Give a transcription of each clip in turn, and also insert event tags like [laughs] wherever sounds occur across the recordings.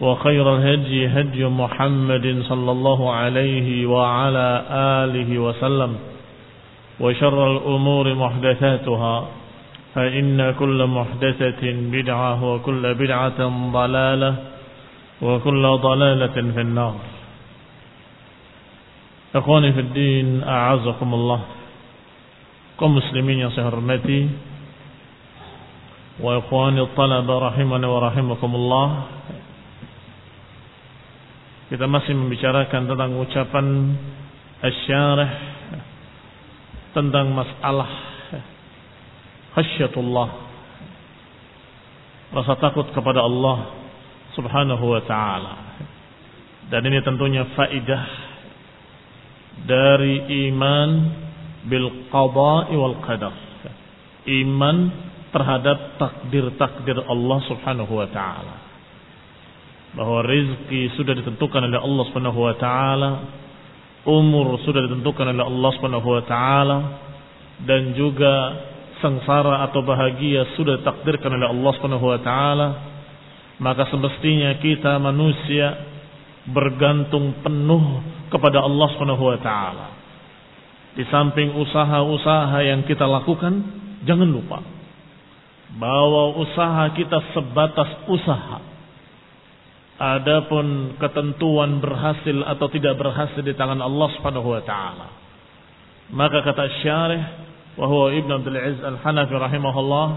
وخير الهدي هدي محمد صلى الله عليه وعلى آله وسلم وشر الأمور محدثاتها فإن كل محدثة بدعة وكل بدعة ضلالة وكل ضلالة في النار. إخواني في الدين أعزكم الله. Saya hormati wa ikhwani talaba rahimani wa rahimakumullah. Kita masih membicarakan tentang ucapan asy-syarih tentang masalah khasyatullah rasa takut kepada Allah subhanahu wa ta'ala dan ini tentunya faidah dari iman bil qada'i wal qadar. Iman terhadap takdir-takdir Allah Subhanahu wa taala. Bahwa rizki sudah ditentukan oleh Allah Subhanahu wa taala, umur sudah ditentukan oleh Allah Subhanahu wa taala dan juga sengsara atau bahagia sudah ditakdirkan oleh Allah Subhanahu wa taala. Maka semestinya kita manusia bergantung penuh kepada Allah Subhanahu wa taala di samping usaha-usaha yang kita lakukan, jangan lupa bahwa usaha kita sebatas usaha. Adapun ketentuan berhasil atau tidak berhasil di tangan Allah Subhanahu wa taala. Maka kata syarih wa huwa Ibn Abdul Aziz Al-Hanafi rahimahullah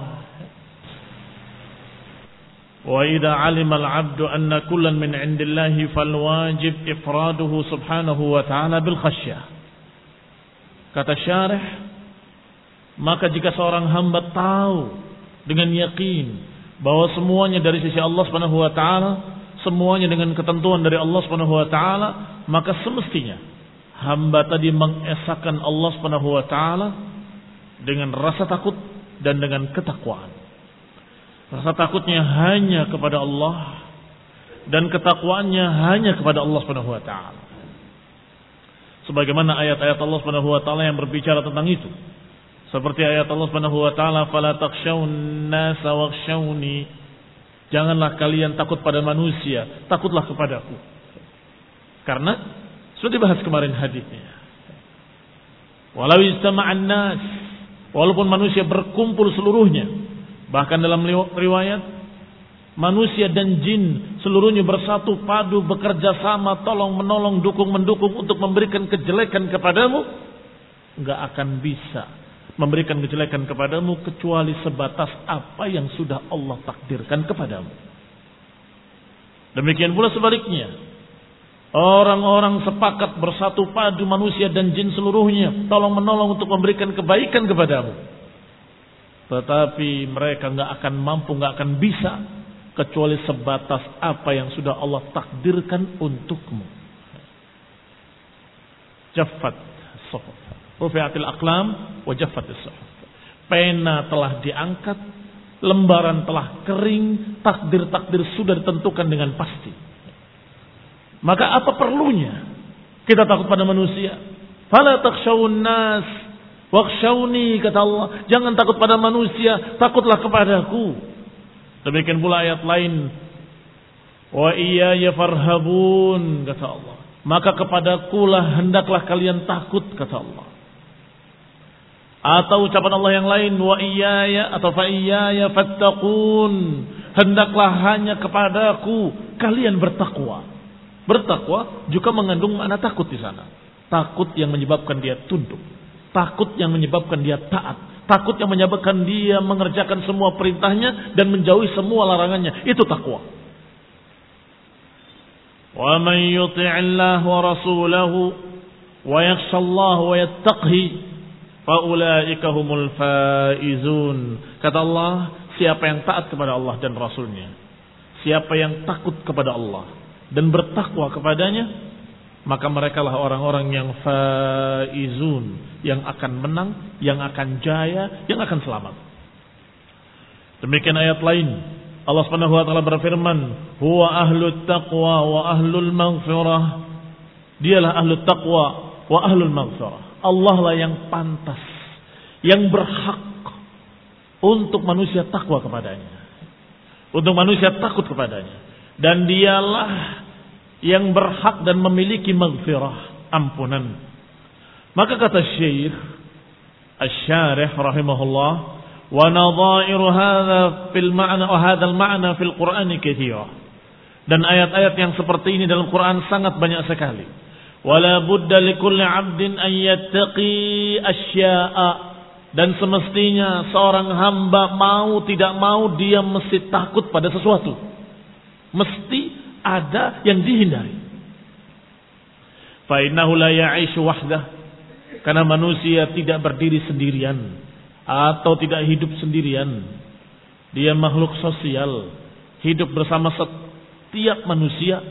wa idza 'alima al-'abdu anna kullan min 'indillahi fal wajib ifraduhu subhanahu wa ta'ala bil khasyah Kata syarih, maka jika seorang hamba tahu dengan yakin bahwa semuanya dari sisi Allah Subhanahu wa taala, semuanya dengan ketentuan dari Allah Subhanahu wa taala, maka semestinya hamba tadi mengesahkan Allah Subhanahu wa taala dengan rasa takut dan dengan ketakwaan. Rasa takutnya hanya kepada Allah dan ketakwaannya hanya kepada Allah Subhanahu wa taala sebagaimana ayat-ayat Allah Subhanahu wa taala yang berbicara tentang itu. Seperti ayat Allah Subhanahu wa taala, "Fala takhshawun nasa wakhshawni." Janganlah kalian takut pada manusia, takutlah kepadaku. Karena sudah dibahas kemarin hadisnya. Walau nas, walaupun manusia berkumpul seluruhnya, bahkan dalam riwayat manusia dan jin seluruhnya bersatu padu bekerja sama tolong menolong dukung mendukung untuk memberikan kejelekan kepadamu nggak akan bisa memberikan kejelekan kepadamu kecuali sebatas apa yang sudah Allah takdirkan kepadamu demikian pula sebaliknya Orang-orang sepakat bersatu padu manusia dan jin seluruhnya. Tolong menolong untuk memberikan kebaikan kepadamu. Tetapi mereka nggak akan mampu, nggak akan bisa. Kecuali sebatas apa yang sudah Allah takdirkan untukmu. Jaffat suhuf. Rufi'atil aqlam wa suhuf. Pena telah diangkat, lembaran telah kering, takdir-takdir sudah ditentukan dengan pasti. Maka apa perlunya kita takut pada manusia? Fala takshawun nas kata Allah. Jangan takut pada manusia, takutlah kepadaku. Demikian pula ayat lain. Wa iyaya farhabun kata Allah. Maka kepadaku lah hendaklah kalian takut kata Allah. Atau ucapan Allah yang lain wa iyaya atau fa iyaya fattaqun. Hendaklah hanya kepadaku kalian bertakwa. Bertakwa juga mengandung makna takut di sana. Takut yang menyebabkan dia tunduk. Takut yang menyebabkan dia taat. Takut yang menyebabkan dia mengerjakan semua perintahnya dan menjauhi semua larangannya. Itu takwa. Yuti'illah wa rasulahu wa yakhshallahu wa yattaqhi faulaika humul faizun. Kata Allah, siapa yang taat kepada Allah dan Rasulnya. Siapa yang takut kepada Allah dan bertakwa kepadanya, maka mereka lah orang-orang yang faizun, yang akan menang, yang akan jaya, yang akan selamat. Demikian ayat lain. Allah Subhanahu wa taala berfirman, "Huwa ahlut taqwa wa ahlul maghfirah." Dialah ahlut taqwa wa ahlul maghfirah. Allah lah yang pantas, yang berhak untuk manusia takwa kepadanya. Untuk manusia takut kepadanya dan dialah yang berhak dan memiliki maghfirah, ampunan. Maka kata Syekh Asy-Syarih rahimahullah, hadha fil ma'na wa hadzal ma'na fil Qur'ani katsira. Dan ayat-ayat yang seperti ini dalam Quran sangat banyak sekali. Wala budda likulli 'abdin an yattaqi asya'a dan semestinya seorang hamba mau tidak mau dia mesti takut pada sesuatu. Mesti ada yang dihindari. Fa'innahu la ya'ishu wahdah. Karena manusia tidak berdiri sendirian. Atau tidak hidup sendirian. Dia makhluk sosial. Hidup bersama setiap manusia.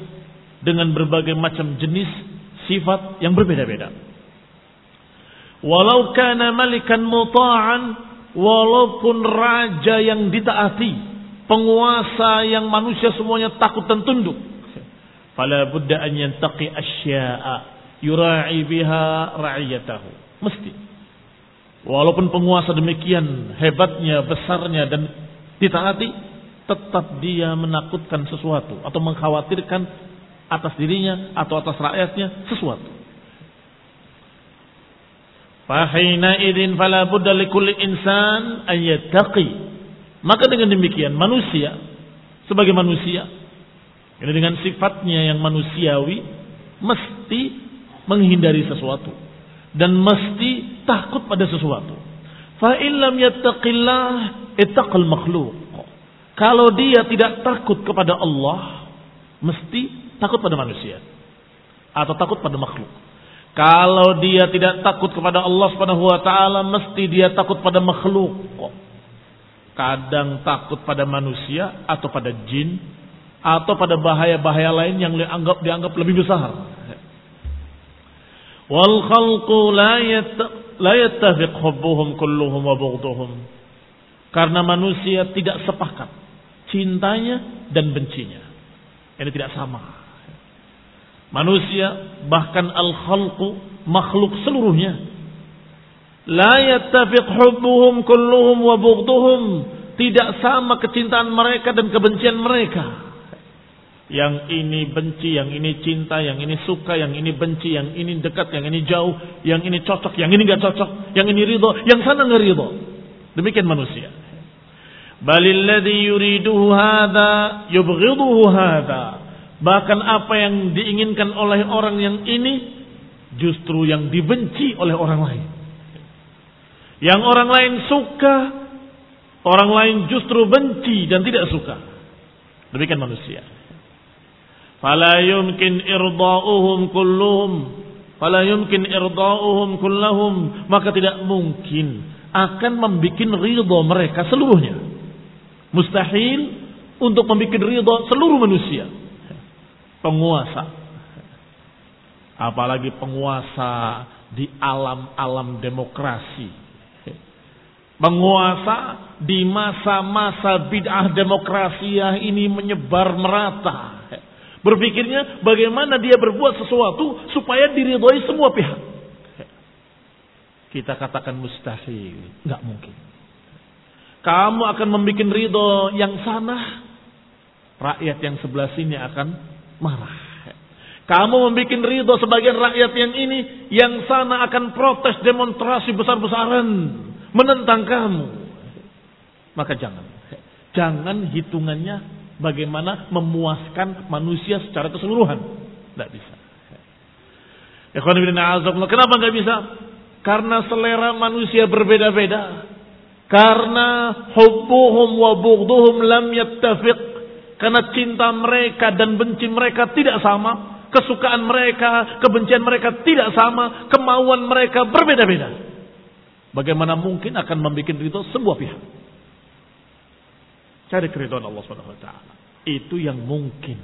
Dengan berbagai macam jenis sifat yang berbeda-beda. Walau kana malikan muta'an. Walaupun raja yang ditaati penguasa yang manusia semuanya takut dan tunduk. Fala budda an yantaqi asya'a yura'i biha ra'iyatahu. Mesti. Walaupun penguasa demikian hebatnya, besarnya dan ditaati, tetap dia menakutkan sesuatu atau mengkhawatirkan atas dirinya atau atas rakyatnya sesuatu. Fahina idin fala insan an yattaqi maka dengan demikian manusia sebagai manusia ini dengan sifatnya yang manusiawi mesti menghindari sesuatu dan mesti takut pada sesuatu. Fa illam yattaqillah ittaqal makhluk. Kalau dia tidak takut kepada Allah, mesti takut pada manusia atau takut pada makhluk. Kalau dia tidak takut kepada Allah Subhanahu wa taala, mesti dia takut pada makhluk. Kadang takut pada manusia atau pada jin atau pada bahaya-bahaya lain yang dianggap dianggap lebih besar. Wal khalqu la yattafiq hubbuhum kulluhum wa bughduhum. Karena manusia tidak sepakat cintanya dan bencinya. Ini tidak sama. Manusia bahkan al khalqu makhluk seluruhnya La yattafiq hubbuhum kulluhum wa bughduhum. Tidak sama kecintaan mereka dan kebencian mereka. Yang ini benci, yang ini cinta, yang ini suka, yang ini benci, yang ini dekat, yang ini jauh, yang ini cocok, yang ini gak cocok, yang ini ridho, yang sana gak ridho. Demikian manusia. Balilladhi yuriduhu hadha yubghiduhu hadha. Bahkan apa yang diinginkan oleh orang yang ini justru yang dibenci oleh orang lain. Yang orang lain suka, orang lain justru benci dan tidak suka. Demikian manusia. Fala yumkin irda'uhum kulluhum. Fala yumkin irda'uhum kullahum. Maka tidak mungkin akan membuat ridho mereka seluruhnya. Mustahil untuk membuat ridho seluruh manusia. Penguasa. Apalagi penguasa di alam-alam demokrasi Penguasa di masa-masa bid'ah demokrasi ini menyebar merata. Berpikirnya bagaimana dia berbuat sesuatu supaya diridhoi semua pihak. Kita katakan mustahil, nggak mungkin. Kamu akan membuat ridho yang sana, rakyat yang sebelah sini akan marah. Kamu membuat ridho sebagian rakyat yang ini, yang sana akan protes demonstrasi besar-besaran menentang kamu. Maka jangan. Jangan hitungannya bagaimana memuaskan manusia secara keseluruhan. Tidak bisa. Kenapa nggak bisa? Karena selera manusia berbeda-beda. Karena hubbuhum wa bughduhum lam yattafiq. Karena cinta mereka dan benci mereka tidak sama. Kesukaan mereka, kebencian mereka tidak sama. Kemauan mereka berbeda-beda. Bagaimana mungkin akan membuat ridho semua pihak? Cari keridhaan Allah Subhanahu wa taala. Itu yang mungkin.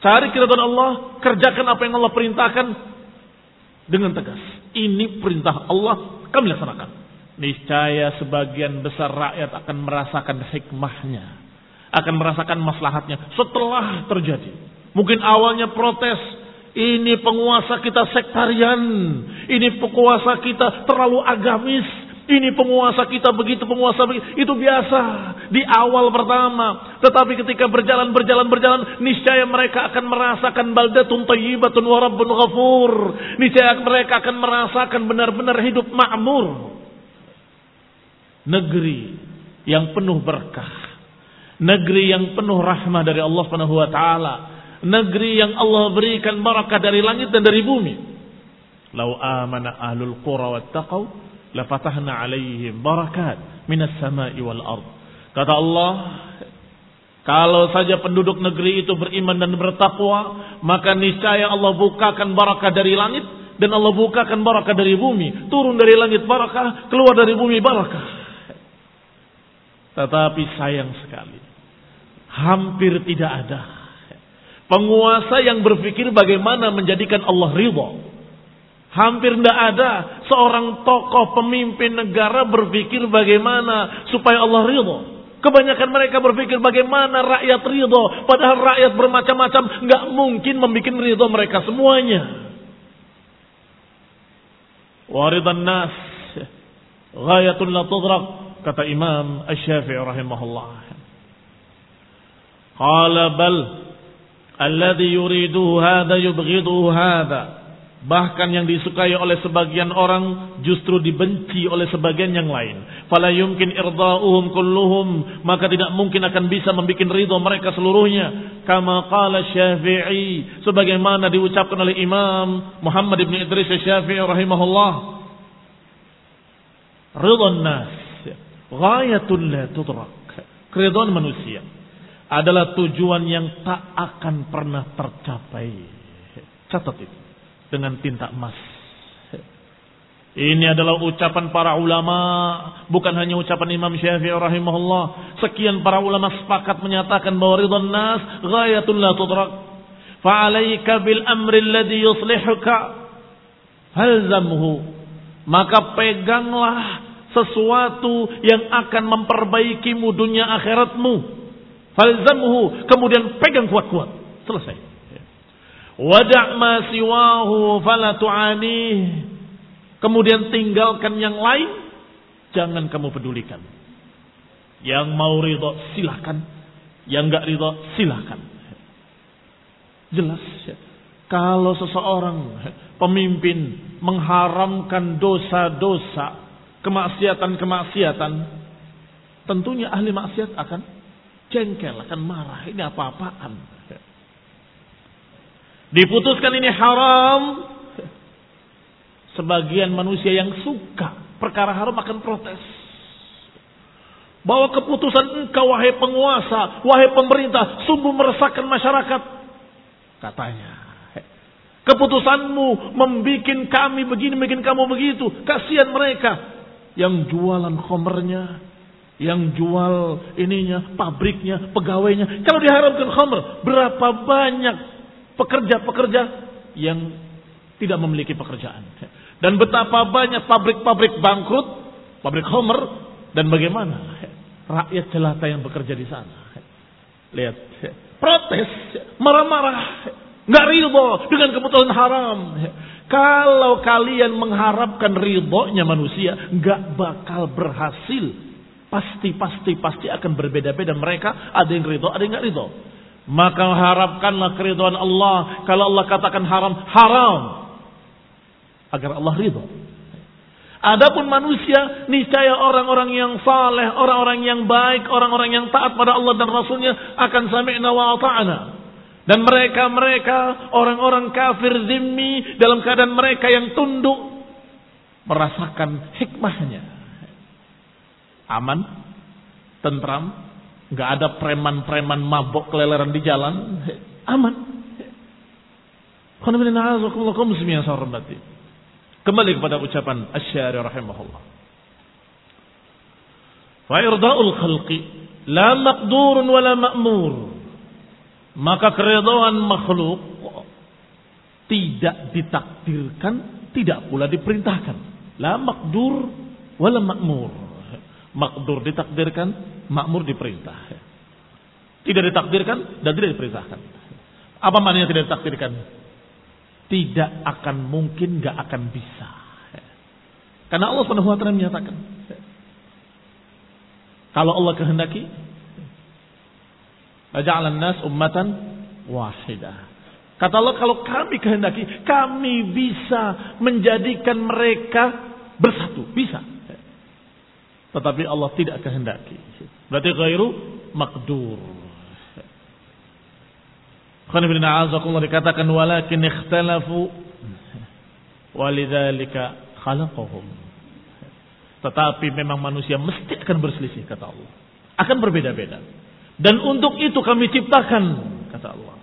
Cari keridhaan Allah, kerjakan apa yang Allah perintahkan dengan tegas. Ini perintah Allah, kami laksanakan. Niscaya sebagian besar rakyat akan merasakan hikmahnya. Akan merasakan maslahatnya setelah terjadi. Mungkin awalnya protes, ini penguasa kita sektarian. Ini penguasa kita terlalu agamis. Ini penguasa kita begitu, penguasa begitu. Itu biasa di awal pertama. Tetapi ketika berjalan, berjalan, berjalan. Niscaya mereka akan merasakan baldatun tayyibatun wa rabbun ghafur. Niscaya mereka akan merasakan benar-benar hidup makmur. Negeri yang penuh berkah. Negeri yang penuh rahmah dari Allah Subhanahu wa taala negeri yang Allah berikan barakah dari langit dan dari bumi. Lau amana ahlul qura wattaqau lafatahna alaihim barakat minas sama'i wal ard. Kata Allah, kalau saja penduduk negeri itu beriman dan bertakwa, maka niscaya Allah bukakan barakah dari langit dan Allah bukakan barakah dari bumi. Turun dari langit barakah, keluar dari bumi barakah. Tetapi sayang sekali, hampir tidak ada Penguasa yang berpikir bagaimana menjadikan Allah ridho. Hampir tidak ada seorang tokoh pemimpin negara berpikir bagaimana supaya Allah ridho. Kebanyakan mereka berpikir bagaimana rakyat ridho. Padahal rakyat bermacam-macam nggak mungkin membuat ridho mereka semuanya. Waridan nas ghayatun la tudrak kata Imam Asy-Syafi'i rahimahullah. Qala bal alladhi yuriduhu hadha yubghiduhu hadha bahkan yang disukai oleh sebagian orang justru dibenci oleh sebagian yang lain. Fala yumkin irda'uhum kulluhum. Maka tidak mungkin akan bisa membuat ridho mereka seluruhnya. Kama qala syafi'i. Sebagaimana diucapkan oleh Imam Muhammad ibn Idris Syafi'i rahimahullah. Ridhon nas. Ghayatun la tudrak. Keridhaan manusia adalah tujuan yang tak akan pernah tercapai. Catat itu dengan tinta emas. Ini adalah ucapan para ulama, bukan hanya ucapan Imam Syafi'i rahimahullah. Sekian para ulama sepakat menyatakan bahwa ridhan nas ghayatun la tudrak. Fa'alaika bil amri alladhi yuslihuka halzamhu. Maka peganglah sesuatu yang akan memperbaikimu dunia akhiratmu Falzamhu, kemudian pegang kuat-kuat. Selesai. Wada' ma siwahu fala tu'anih. Kemudian tinggalkan yang lain, jangan kamu pedulikan. Yang mau ridho silahkan, yang enggak ridho silahkan. Jelas ya. Kalau seseorang pemimpin mengharamkan dosa-dosa, kemaksiatan-kemaksiatan, tentunya ahli maksiat akan jengkel, akan marah. Ini apa-apaan. Diputuskan ini haram. Sebagian manusia yang suka perkara haram akan protes. Bahwa keputusan engkau wahai penguasa, wahai pemerintah, sungguh meresahkan masyarakat. Katanya. Keputusanmu membuat kami begini, bikin kamu begitu. Kasihan mereka. Yang jualan khomernya, yang jual ininya, pabriknya, pegawainya. Kalau diharapkan khomer, berapa banyak pekerja-pekerja yang tidak memiliki pekerjaan. Dan betapa banyak pabrik-pabrik bangkrut, pabrik Homer, dan bagaimana rakyat jelata yang bekerja di sana. Lihat, protes, marah-marah, nggak ridho dengan keputusan haram. Kalau kalian mengharapkan ridhonya manusia, nggak bakal berhasil. Pasti, pasti, pasti akan berbeda-beda mereka. Ada yang ridho, ada yang nggak ridho. Maka harapkanlah keridhaan Allah. Kalau Allah katakan haram, haram agar Allah ridho. Adapun manusia, niscaya orang-orang yang saleh, orang-orang yang baik, orang-orang yang taat pada Allah dan Rasulnya akan sami'na wa ta'ana. Dan mereka-mereka, orang-orang kafir zimmi, dalam keadaan mereka yang tunduk, merasakan hikmahnya. Aman, tentram, nggak ada preman-preman mabok keleleran di jalan, aman. Kembali kepada ucapan Asy-Syari rahimahullah. Wa irda'ul khalqi la maqdurun wa la ma'mur. Maka keridhaan makhluk tidak ditakdirkan, tidak pula diperintahkan. La maqdur wa la ma'mur. Makdur ditakdirkan, makmur diperintah. Tidak ditakdirkan dan tidak diperintahkan. Apa maknanya tidak ditakdirkan? tidak akan mungkin, gak akan bisa. Karena Allah taala menyatakan kalau Allah kehendaki Ja'alan nas ummatan wahidah. Kata Allah kalau kami kehendaki, kami bisa menjadikan mereka bersatu, bisa. Tetapi Allah tidak kehendaki. Berarti ghairu makdur. Khana dikatakan walakin ikhtalafu walidzalika khalaqahum. Tetapi memang manusia mesti akan berselisih kata Allah. Akan berbeda-beda. Dan untuk itu kami ciptakan kata Allah.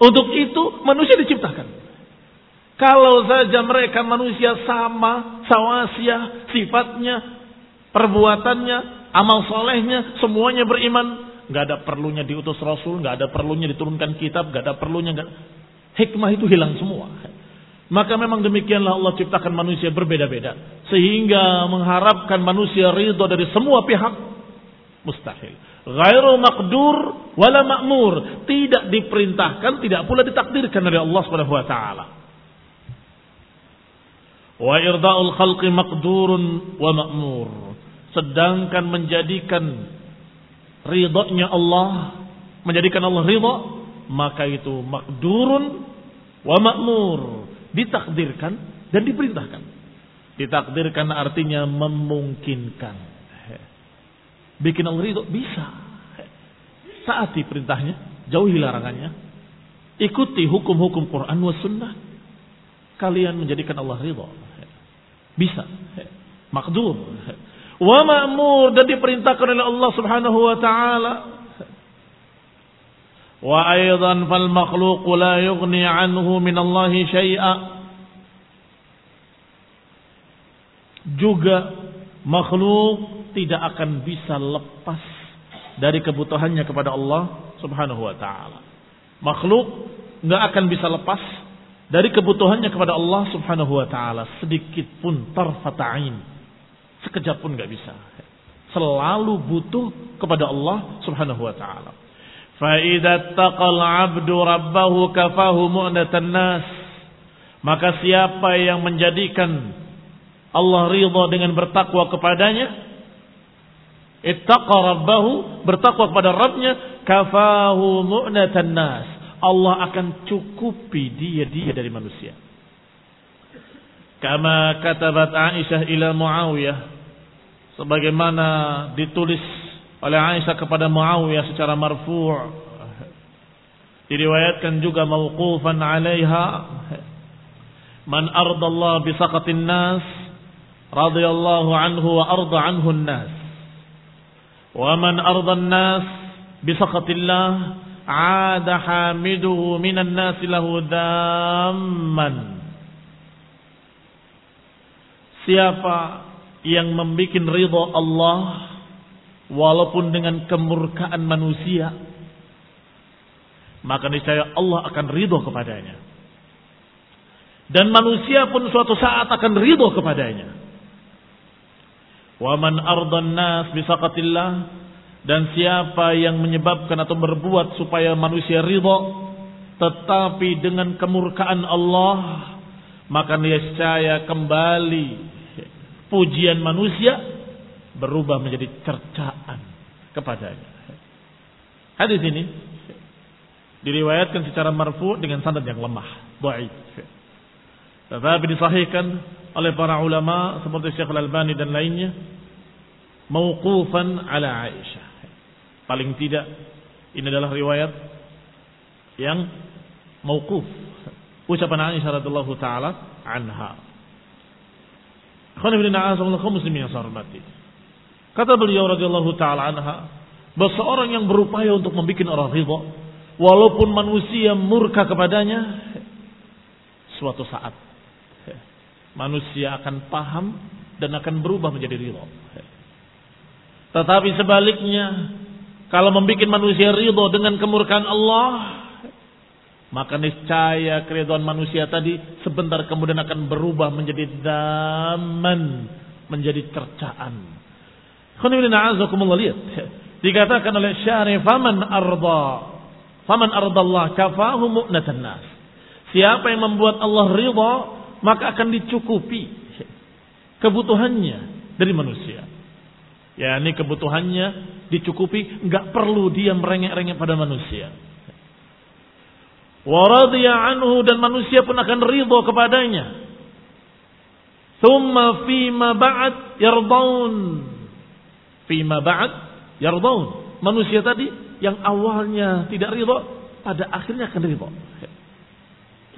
Untuk itu manusia diciptakan. Kalau saja mereka manusia sama, sawasiah, sifatnya, perbuatannya, amal solehnya, semuanya beriman, nggak ada perlunya diutus Rasul, nggak ada perlunya diturunkan kitab, nggak ada perlunya nggak hikmah itu hilang semua. Maka memang demikianlah Allah ciptakan manusia berbeda-beda. Sehingga mengharapkan manusia ridho dari semua pihak mustahil. Ghairu maqdur wala ma'mur. Tidak diperintahkan, tidak pula ditakdirkan oleh Allah Subhanahu wa taala. Wa irda'ul khalqi maqdurun wa ma'mur. Sedangkan menjadikan ridhonya Allah, menjadikan Allah ridho, maka itu makdurun wa makmur, ditakdirkan dan diperintahkan. Ditakdirkan artinya memungkinkan. Bikin Allah ridho bisa. Saati perintahnya, jauhi larangannya. Ikuti hukum-hukum Quran wa sunnah. Kalian menjadikan Allah ridho. Bisa. Makdur wa ma'mur dan diperintahkan oleh Allah Subhanahu wa taala. Wa aidan fal makhluq la yughni anhu min Allah syai'a. Juga makhluk tidak akan bisa lepas dari kebutuhannya kepada Allah Subhanahu wa taala. Makhluk nggak akan bisa lepas dari kebutuhannya kepada Allah Subhanahu wa taala sedikit pun tarfata'in Sekejap pun nggak bisa. Selalu butuh kepada Allah Subhanahu wa taala. Fa idza taqal 'abdu rabbahu kafahu mu'natan nas. Maka siapa yang menjadikan Allah ridha dengan bertakwa kepadanya, ittaqa rabbahu, bertakwa kepada Rabbnya, kafahu mu'natan nas. Allah akan cukupi dia dia dari manusia. Kama katabat Aisyah ila Muawiyah sebagaimana ditulis oleh Aisyah kepada Muawiyah secara marfu' diriwayatkan juga mauqufan 'alaiha man ardallah bi saqatin nas radhiyallahu anhu wa arda anhu nas Wa man ardan nas bisaqatillah ada hamiduhu minan nas lahu damman. Siapa yang membuat ridha Allah walaupun dengan kemurkaan manusia maka niscaya Allah akan ridho kepadanya. Dan manusia pun suatu saat akan ridho kepadanya. Wa man ardan nas bisaqatillah dan siapa yang menyebabkan atau berbuat supaya manusia ridho tetapi dengan kemurkaan Allah maka niscaya kembali pujian manusia berubah menjadi cercaan kepadanya. Hadis ini diriwayatkan secara marfu dengan sanad yang lemah, dhaif. Tetapi disahihkan oleh para ulama seperti Syekh Al-Albani dan lainnya mauqufan ala Aisyah. Paling tidak ini adalah riwayat yang mauquf. Ucapan Aisyah radhiyallahu taala anha. Kata beliau radhiyallahu taala anha, bahwa seorang yang berupaya untuk membuat orang ridha Walaupun manusia murka kepadanya, suatu saat manusia akan paham dan akan berubah menjadi ridho. Tetapi sebaliknya, kalau membuat manusia ridho dengan kemurkaan Allah, maka niscaya keridhaan manusia tadi sebentar kemudian akan berubah menjadi daman, menjadi cercaan. lihat. Dikatakan oleh syarif faman arda Faman ardallah kafahu mu'natan nas. Siapa yang membuat Allah ridha, maka akan dicukupi kebutuhannya dari manusia. Ya, ini kebutuhannya dicukupi, nggak perlu dia merengek-rengek pada manusia. Waradhiya anhu dan manusia pun akan ridho kepadanya. Thumma fima ba'd yardaun. Fima ba'd yardaun. Manusia tadi yang awalnya tidak ridho pada akhirnya akan ridho.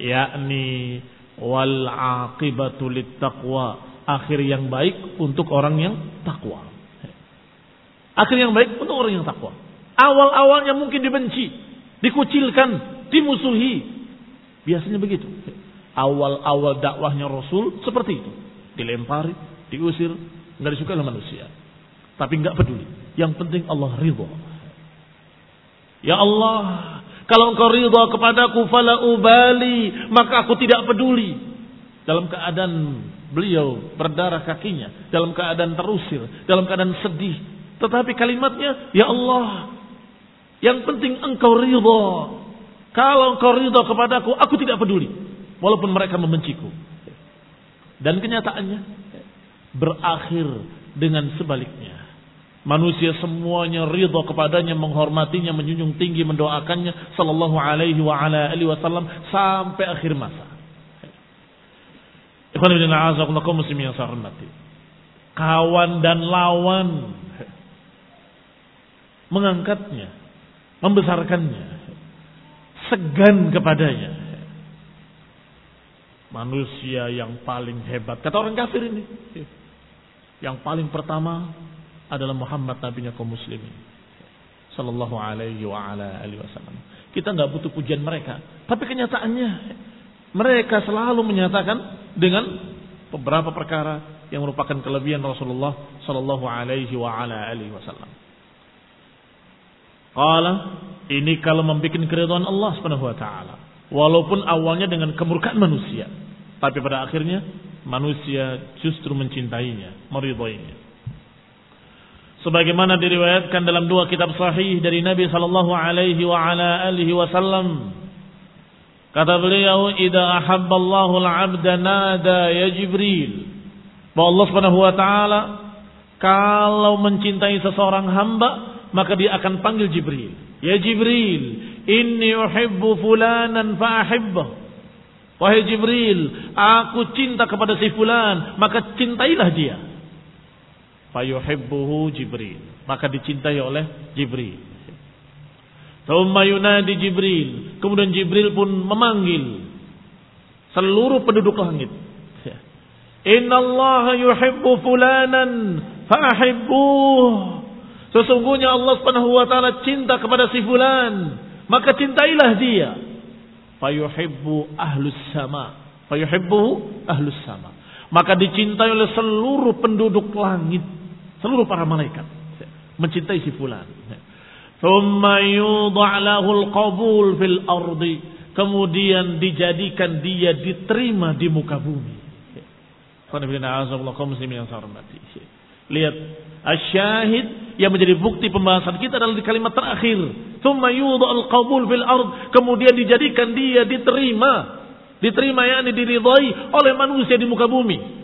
Yakni wal aqibatu taqwa. Akhir yang baik untuk orang yang takwa. Akhir yang baik untuk orang yang takwa. Awal-awalnya mungkin dibenci, dikucilkan, dimusuhi. Biasanya begitu. Awal-awal dakwahnya Rasul seperti itu. Dilempari, diusir, nggak disukai oleh manusia. Tapi nggak peduli. Yang penting Allah ridho. Ya Allah, kalau engkau ridha kepadaku fala ubali, maka aku tidak peduli. Dalam keadaan beliau berdarah kakinya, dalam keadaan terusir, dalam keadaan sedih. Tetapi kalimatnya, ya Allah, yang penting engkau ridha. Kalau engkau ridha kepadaku, aku tidak peduli. Walaupun mereka membenciku. Dan kenyataannya berakhir dengan sebaliknya. Manusia semuanya ridho kepadanya, menghormatinya, menjunjung tinggi, mendoakannya sallallahu alaihi wa ala alihi wasallam sampai akhir masa. Kawan dan lawan mengangkatnya, membesarkannya, segan kepadanya. Manusia yang paling hebat. Kata orang kafir ini. Yang paling pertama adalah Muhammad nabinya kaum muslimin. Sallallahu alaihi wa ala alihi wasallam. Kita nggak butuh pujian mereka, tapi kenyataannya mereka selalu menyatakan dengan beberapa perkara yang merupakan kelebihan Rasulullah sallallahu alaihi wa ala alihi wasallam. Qala ini kalau membuat keridhaan Allah Subhanahu wa taala. Walaupun awalnya dengan kemurkaan manusia, tapi pada akhirnya manusia justru mencintainya, meridhoinya. Sebagaimana diriwayatkan dalam dua kitab sahih dari Nabi sallallahu alaihi wa ala alihi wasallam kata beliau idza ahabballahu al-'abda nada ya Jibril. Bahwa Allah Subhanahu wa taala kalau mencintai seseorang hamba maka dia akan panggil Jibril ya Jibril inni uhibbu fulanan fa ahibbahu Wahai Jibril, aku cinta kepada si fulan, maka cintailah dia. Fayuhibbuhu Jibril. Maka dicintai oleh Jibril. Thumma yunadi Jibril. Kemudian Jibril pun memanggil seluruh penduduk langit. Inna Allah yuhibbu fulanan fa'ahibbuh. Sesungguhnya Allah Subhanahu wa taala cinta kepada si fulan, maka cintailah dia. Fayuhibbu ahlus sama. Fayuhibbu ahlus sama. Maka dicintai oleh seluruh penduduk langit, seluruh para malaikat mencintai si fulan. Thumma yudha' lahul qabul fil ardi. Kemudian dijadikan dia diterima di muka bumi. Lihat asyahid yang menjadi bukti pembahasan kita adalah di kalimat terakhir. Al fil ard. Kemudian dijadikan dia diterima. Diterima yakni diridhai oleh manusia di muka bumi.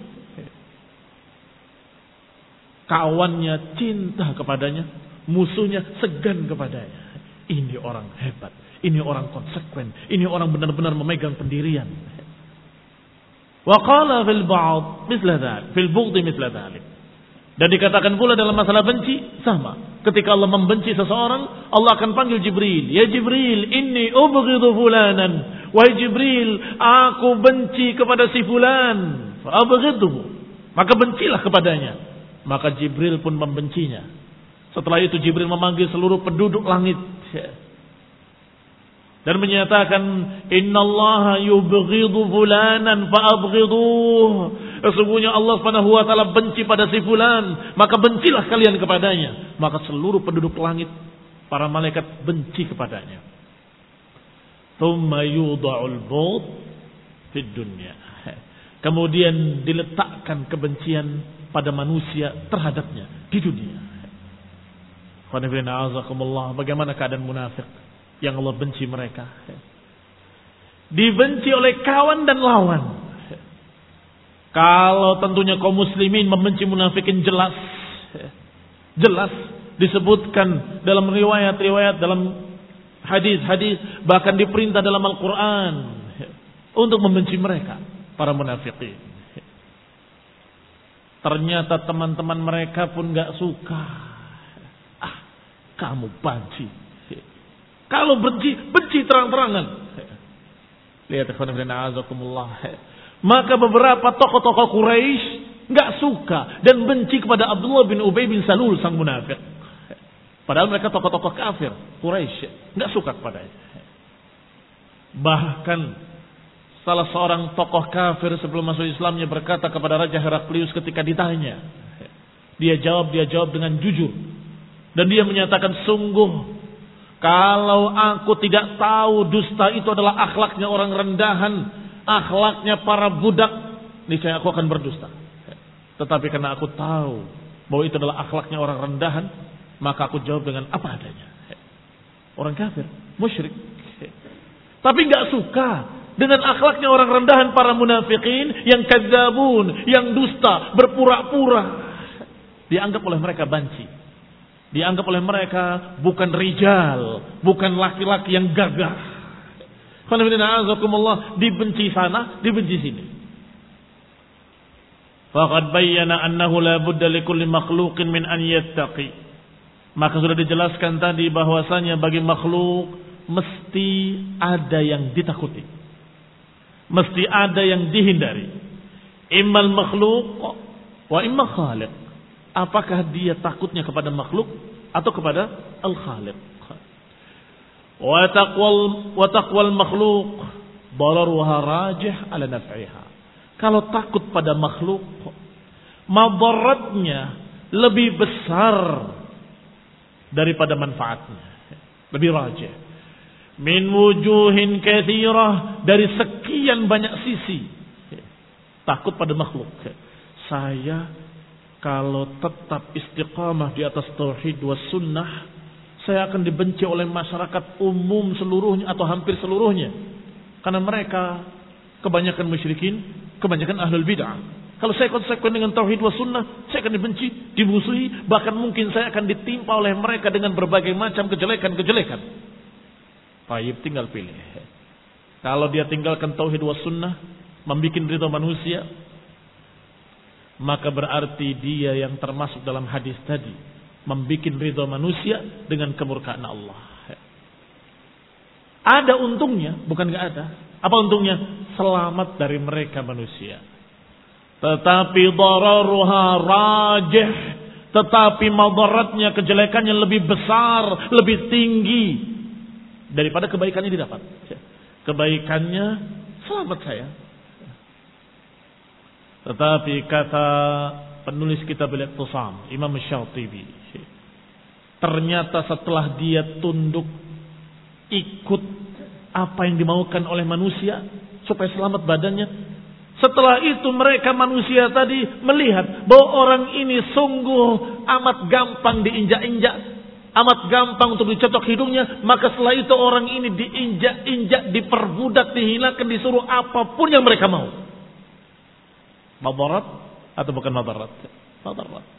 Kawannya cinta kepadanya, musuhnya segan kepadanya. Ini orang hebat, ini orang konsekuen, ini orang benar-benar memegang pendirian. Wa qala fil ba'd misla dhalik, fil bughdi misla dhalik. Dan dikatakan pula dalam masalah benci sama. Ketika Allah membenci seseorang, Allah akan panggil Jibril. Ya Jibril, inni ubghidu fulanan. Wahai Jibril, aku benci kepada si fulan. Fa'abghidu. Maka bencilah kepadanya. Maka Jibril pun membencinya. Setelah itu Jibril memanggil seluruh penduduk langit dan menyatakan innallaha yubghidu fulanan fa'abghiduh sesungguhnya Allah Subhanahu wa taala benci pada si fulan maka bencilah kalian kepadanya maka seluruh penduduk langit para malaikat benci kepadanya kemudian diletakkan kebencian pada manusia terhadapnya di dunia Bagaimana keadaan munafik? yang Allah benci mereka. Dibenci oleh kawan dan lawan. Kalau tentunya kaum muslimin membenci munafikin jelas. Jelas disebutkan dalam riwayat-riwayat dalam hadis-hadis bahkan diperintah dalam Al-Qur'an untuk membenci mereka para munafikin. Ternyata teman-teman mereka pun gak suka. Ah, kamu banci kalau benci, benci terang-terangan. Lihat. Maka beberapa tokoh-tokoh Quraisy nggak suka dan benci kepada Abdullah bin Ubay bin Salul sang munafik. Padahal mereka tokoh-tokoh kafir Quraisy nggak suka kepadanya. Bahkan salah seorang tokoh kafir sebelum masuk Islamnya berkata kepada Raja Heraklius ketika ditanya. Dia jawab, dia jawab dengan jujur. Dan dia menyatakan sungguh kalau aku tidak tahu dusta itu adalah akhlaknya orang rendahan, akhlaknya para budak, niscaya aku akan berdusta. Tetapi karena aku tahu bahwa itu adalah akhlaknya orang rendahan, maka aku jawab dengan apa adanya. Orang kafir, musyrik. Tapi nggak suka dengan akhlaknya orang rendahan para munafikin yang kadzabun, yang dusta, berpura-pura. Dianggap oleh mereka banci. Dianggap oleh mereka bukan rijal, bukan laki-laki yang gagah. Dibenci sana, dibenci sini. Faqad bayyana annahu la budda likulli makhluqin min an yattaqi. Maka sudah dijelaskan tadi bahwasanya bagi makhluk mesti ada yang ditakuti. Mesti ada yang dihindari. Immal makhluk wa imma khaliq Apakah dia takutnya kepada makhluk atau kepada al-khaliq? Wa taqwal wa makhluk dararuha rajih ala naf'iha. Kalau takut pada makhluk, madaratnya lebih besar daripada manfaatnya. Lebih rajih. Min wujuhin kathirah dari sekian banyak sisi. Takut pada makhluk. Saya kalau tetap istiqamah di atas tauhid was sunnah, saya akan dibenci oleh masyarakat umum seluruhnya atau hampir seluruhnya. Karena mereka kebanyakan musyrikin, kebanyakan ahlul bid'ah. Kalau saya konsekuen dengan tauhid was sunnah, saya akan dibenci, dimusuhi, bahkan mungkin saya akan ditimpa oleh mereka dengan berbagai macam kejelekan-kejelekan. Taib tinggal pilih. Kalau dia tinggalkan tauhid was sunnah, membuat ridho manusia, maka berarti dia yang termasuk dalam hadis tadi membuat ridho manusia dengan kemurkaan Allah. Ada untungnya, bukan nggak ada. Apa untungnya? Selamat dari mereka manusia. Tetapi dararuha rajih. Tetapi madaratnya, kejelekannya lebih besar, lebih tinggi daripada kebaikannya didapat. Kebaikannya selamat saya. Tetapi kata penulis kitab Al-Iqtisam, Imam Syatibi, ternyata setelah dia tunduk ikut apa yang dimaukan oleh manusia supaya selamat badannya, setelah itu mereka manusia tadi melihat bahwa orang ini sungguh amat gampang diinjak-injak, amat gampang untuk dicocok hidungnya, maka setelah itu orang ini diinjak-injak, diperbudak, dihinakan, disuruh apa pun yang mereka mau. Madarat atau bukan madarat? Madarat.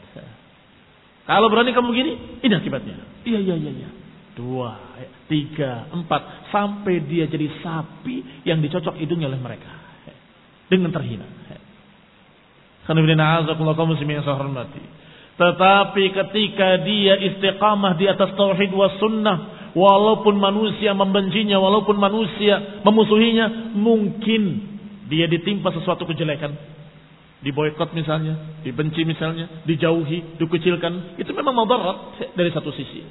Kalau berani kamu gini, ini akibatnya. Iya, iya, iya, iya. Dua, tiga, empat, sampai dia jadi sapi yang dicocok hidungnya oleh mereka dengan terhina. Tetapi ketika dia istiqamah di atas tauhid was sunnah, walaupun manusia membencinya, walaupun manusia memusuhinya, mungkin dia ditimpa sesuatu kejelekan. Diboykot misalnya, dibenci misalnya, dijauhi, dikucilkan. Itu memang madarat dari satu sisi.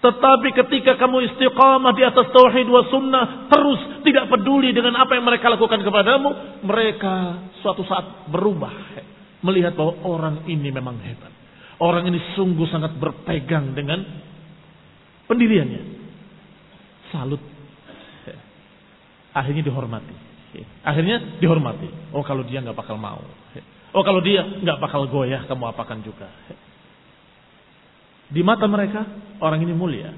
Tetapi ketika kamu istiqamah di atas tauhid wa sunnah, terus tidak peduli dengan apa yang mereka lakukan kepadamu, mereka suatu saat berubah. Melihat bahwa orang ini memang hebat. Orang ini sungguh sangat berpegang dengan pendiriannya. Salut. Akhirnya dihormati. Akhirnya dihormati. Oh kalau dia nggak bakal mau. Oh kalau dia nggak bakal goyah, kamu apakan juga. Di mata mereka orang ini mulia.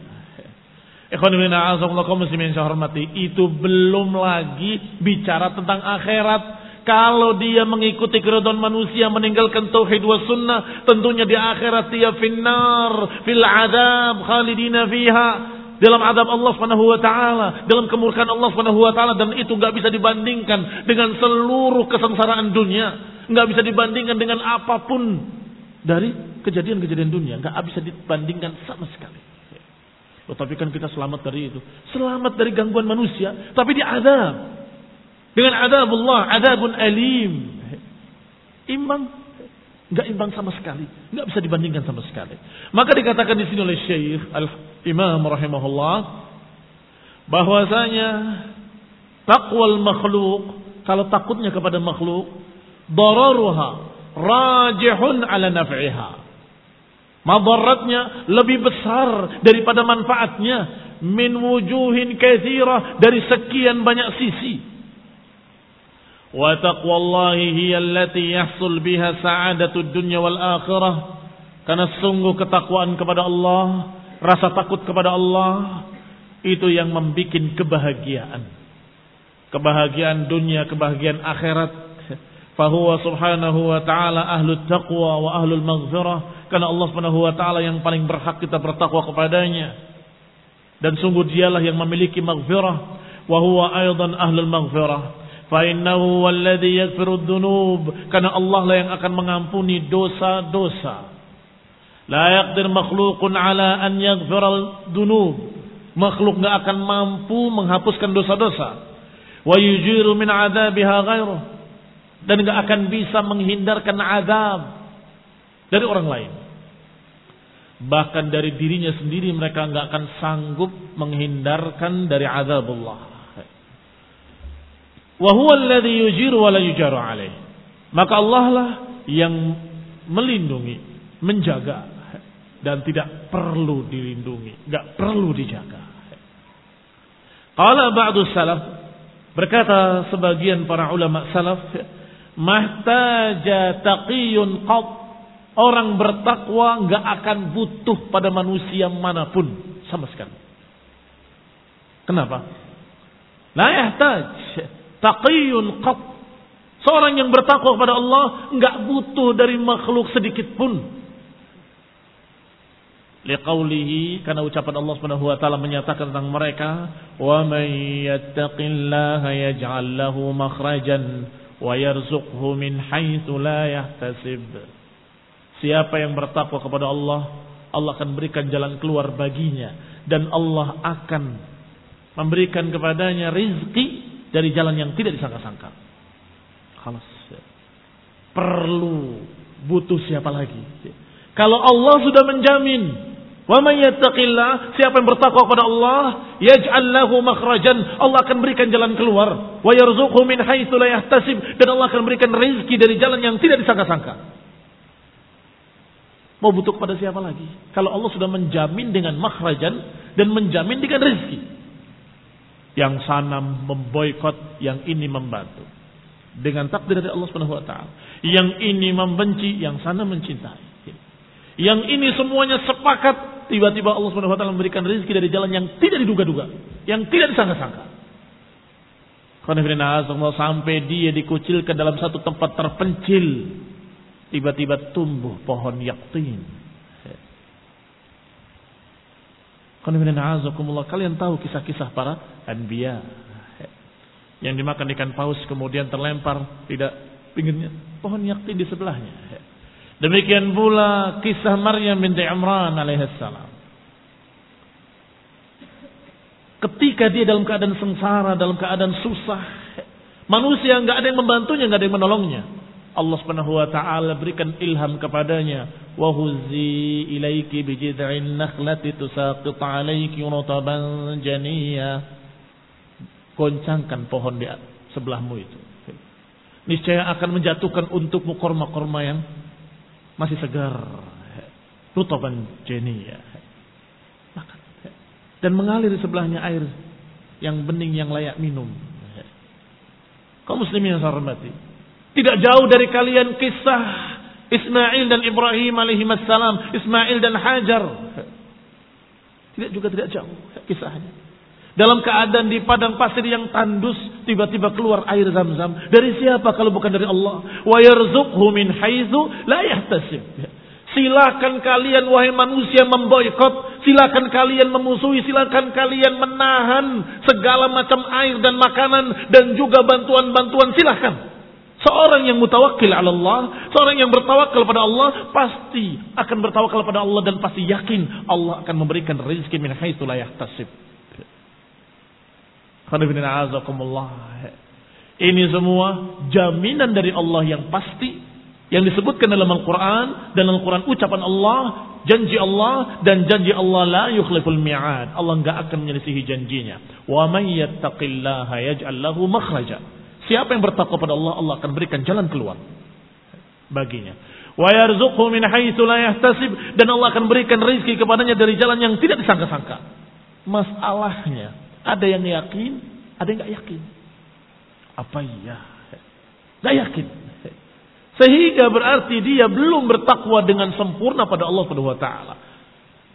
muslimin hormati. Itu belum lagi bicara tentang akhirat. Kalau dia mengikuti keridhaan manusia meninggalkan tauhid wa sunnah, tentunya di akhirat dia finnar, fil adab, khalidina fiha. Dalam adab Allah Subhanahu wa taala, dalam kemurkaan Allah Subhanahu wa taala dan itu nggak bisa dibandingkan dengan seluruh kesengsaraan dunia, nggak bisa dibandingkan dengan apa pun dari kejadian-kejadian dunia. Nggak bisa dibandingkan sama sekali. Tetapi kan kita selamat dari itu. Selamat dari gangguan manusia. Tapi di adab. Dengan adab Allah. Adabun alim. Imbang. Nggak imbang sama sekali. Nggak bisa dibandingkan sama sekali. Maka dikatakan di sini oleh Syekh Al-Imam rahimahullah. Bahwasanya takwal makhluk. Kalau takutnya kepada makhluk. Dararuha rajihun ala naf'iha. Madaratnya lebih besar daripada manfaatnya min wujuhin kathira dari sekian banyak sisi. Wa taqwallahi hiya allati yahsul biha sa'adatud dunya wal akhirah. Karena sungguh ketakwaan kepada Allah, rasa takut kepada Allah itu yang membuat kebahagiaan. Kebahagiaan dunia, kebahagiaan akhirat Fahuwa subhanahu wa ta'ala ahlu taqwa wa ahlu maghfirah. Karena Allah subhanahu wa ta'ala yang paling berhak kita bertakwa kepadanya. Dan sungguh dialah yang memiliki maghfirah. Wa huwa aydan ahlu maghfirah. Fa innahu walladhi yakfiru dhunub. Karena Allah lah yang akan mengampuni dosa-dosa. La yaqdir makhlukun ala an yaghfira dhunub. Makhluk gak akan mampu menghapuskan dosa-dosa. Wa yujiru min adabiha ghairuh dan nggak akan bisa menghindarkan azab dari orang lain. Bahkan dari dirinya sendiri mereka nggak akan sanggup menghindarkan dari azab Allah. Wa alladhi yujiru wa la yujaru alaih. Maka Allah lah yang melindungi, menjaga dan tidak perlu dilindungi, nggak perlu dijaga. Qala ba'du salaf berkata sebagian para ulama salaf mahtaja taqiyun qad orang bertakwa nggak akan butuh pada manusia mana pun sama sekali. Kenapa? La yahtaj taqiyun qad Seorang yang bertakwa kepada Allah nggak butuh dari makhluk sedikit pun. Liqaulihi karena ucapan Allah Subhanahu wa taala menyatakan tentang mereka, "Wa may yattaqillaha yaj'al lahu makhrajan wa yarzuqhu min haitsu la yahtasib. Siapa yang bertakwa kepada Allah, Allah akan berikan jalan keluar baginya dan Allah akan memberikan kepadanya rizki dari jalan yang tidak disangka-sangka. Khalas. Perlu butuh siapa lagi? Kalau Allah sudah menjamin, wa man yattaqillah, siapa yang bertakwa kepada Allah, yaj'al lahu makhrajan, Allah akan berikan jalan keluar, wa yarzuqhu min haitsu la yahtasib, dan Allah akan berikan rezeki dari jalan yang tidak disangka-sangka. Mau butuh kepada siapa lagi? Kalau Allah sudah menjamin dengan makhrajan dan menjamin dengan rezeki. Yang sana memboikot, yang ini membantu. Dengan takdir dari Allah Subhanahu wa taala. Yang ini membenci, yang sana mencintai. Yang ini semuanya sepakat, tiba-tiba Allah taala memberikan rezeki dari jalan yang tidak diduga-duga, yang tidak disangka-sangka. Sampai dia dikucilkan dalam satu tempat terpencil tiba-tiba tumbuh pohon yaktin. Kalian tahu kisah-kisah para anbiya yang dimakan ikan paus kemudian terlempar tidak pinggirnya pohon yaktin di sebelahnya. Demikian pula kisah Maryam binti Imran alaihissalam. Ketika dia dalam keadaan sengsara, dalam keadaan susah, manusia nggak ada yang membantunya, nggak ada yang menolongnya. Allah Subhanahu wa taala berikan ilham kepadanya wa huzzi ilaiki bi jid'in nakhlati tusaqit 'alayki rutaban janiyya goncangkan pohon di sebelahmu itu niscaya akan menjatuhkan untukmu korma-korma yang masih segar rutaban janiyya dan mengalir di sebelahnya air yang bening yang layak minum kaum muslimin yang saya hormati tidak jauh dari kalian kisah Ismail dan Ibrahim alaihi salam, Ismail dan Hajar. Tidak juga tidak jauh kisahnya. Dalam keadaan di padang pasir yang tandus, tiba-tiba keluar air zam-zam. Dari siapa kalau bukan dari Allah? Wa yarzuqhu min haitsu la yahtasib. Silakan kalian wahai manusia memboikot, silakan kalian memusuhi, silakan kalian menahan segala macam air dan makanan dan juga bantuan-bantuan silakan. Seorang yang mutawakil ala Allah, seorang yang bertawakal pada Allah pasti akan bertawakal pada Allah dan pasti yakin Allah akan memberikan rezeki min haitsu la yahtasib. Ini semua jaminan dari Allah yang pasti yang disebutkan dalam Al-Quran dan Al-Quran ucapan Allah, janji Allah dan janji Allah la yukhliful mi'ad. Allah enggak akan menyelisihi janjinya. Wa may yattaqillaha yaj'al lahu makhraja. Siapa yang bertakwa pada Allah, Allah akan berikan jalan keluar baginya. Wa yarzuqhu min haitsu la yahtasib dan Allah akan berikan rezeki kepadanya dari jalan yang tidak disangka-sangka. Masalahnya, ada yang yakin, ada yang enggak yakin. Apa iya? Enggak yakin. Sehingga berarti dia belum bertakwa dengan sempurna pada Allah Subhanahu wa taala.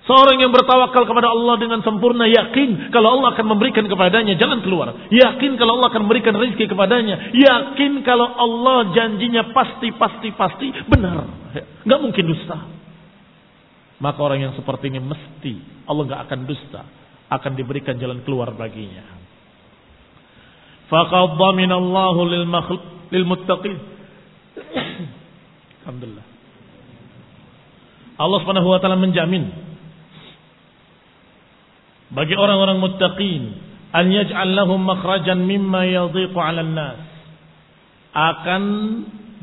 Seorang yang bertawakal kepada Allah dengan sempurna yakin kalau Allah akan memberikan kepadanya jalan keluar. Yakin kalau Allah akan memberikan rezeki kepadanya. Yakin kalau Allah janjinya pasti, pasti, pasti benar. Gak mungkin dusta. Maka orang yang seperti ini mesti Allah gak akan dusta. Akan diberikan jalan keluar baginya. Faqad Allahu lil, lil muttaqin. [coughs] Alhamdulillah. Allah Subhanahu wa taala menjamin bagi orang-orang muttaqin an yaj'al lahum makhrajan mimma yadhiqu 'alan nas akan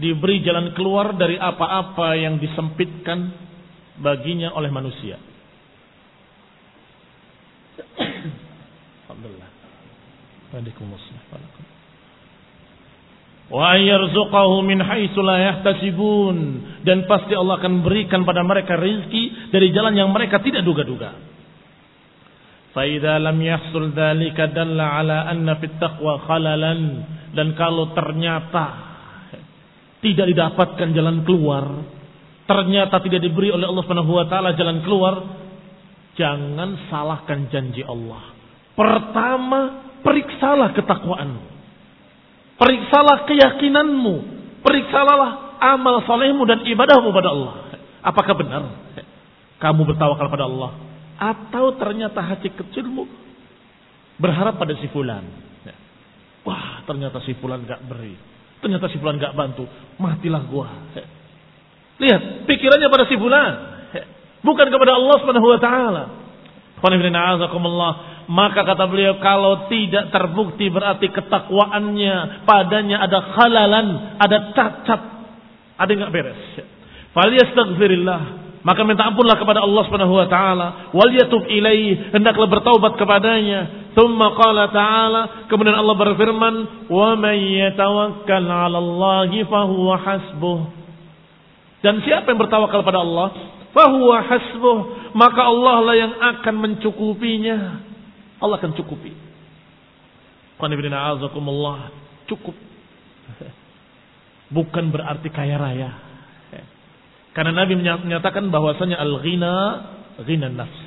diberi jalan keluar dari apa-apa yang disempitkan baginya oleh manusia. billah. Waalaikumsalam. Wa yarzuqahu min haitsu la yahtasibun dan pasti Allah akan berikan pada mereka rezeki dari jalan yang mereka tidak duga-duga. Fa idza lam yahsul dzalika dalla ala anna fit taqwa khalalan dan kalau ternyata tidak didapatkan jalan keluar, ternyata tidak diberi oleh Allah Subhanahu wa taala jalan keluar, jangan salahkan janji Allah. Pertama, periksalah ketakwaanmu. Periksalah keyakinanmu. Periksalah amal salehmu dan ibadahmu pada Allah. Apakah benar kamu bertawakal pada Allah? Atau ternyata hati kecilmu berharap pada si fulan. Wah, ternyata si fulan gak beri. Ternyata si fulan gak bantu. Matilah gua. Lihat, pikirannya pada si fulan. Bukan kepada Allah Subhanahu wa taala. Maka kata beliau kalau tidak terbukti berarti ketakwaannya padanya ada khalalan, ada cacat, ada nggak beres. Falyastaghfirillah. Maka minta ampunlah kepada Allah Subhanahu wa taala. Wal yatub hendaklah bertaubat kepadanya. Thumma qala ta'ala. Kemudian Allah berfirman wa may yatawakkal 'ala Allah fahuwa hasbuh. Dan siapa yang bertawakal pada Allah? Fahuwa hasbuh. Maka Allah lah yang akan mencukupinya Allah akan cukupi cukup bukan berarti kaya raya karena Nabi menyatakan bahwasanya al-ghina ghina nafs.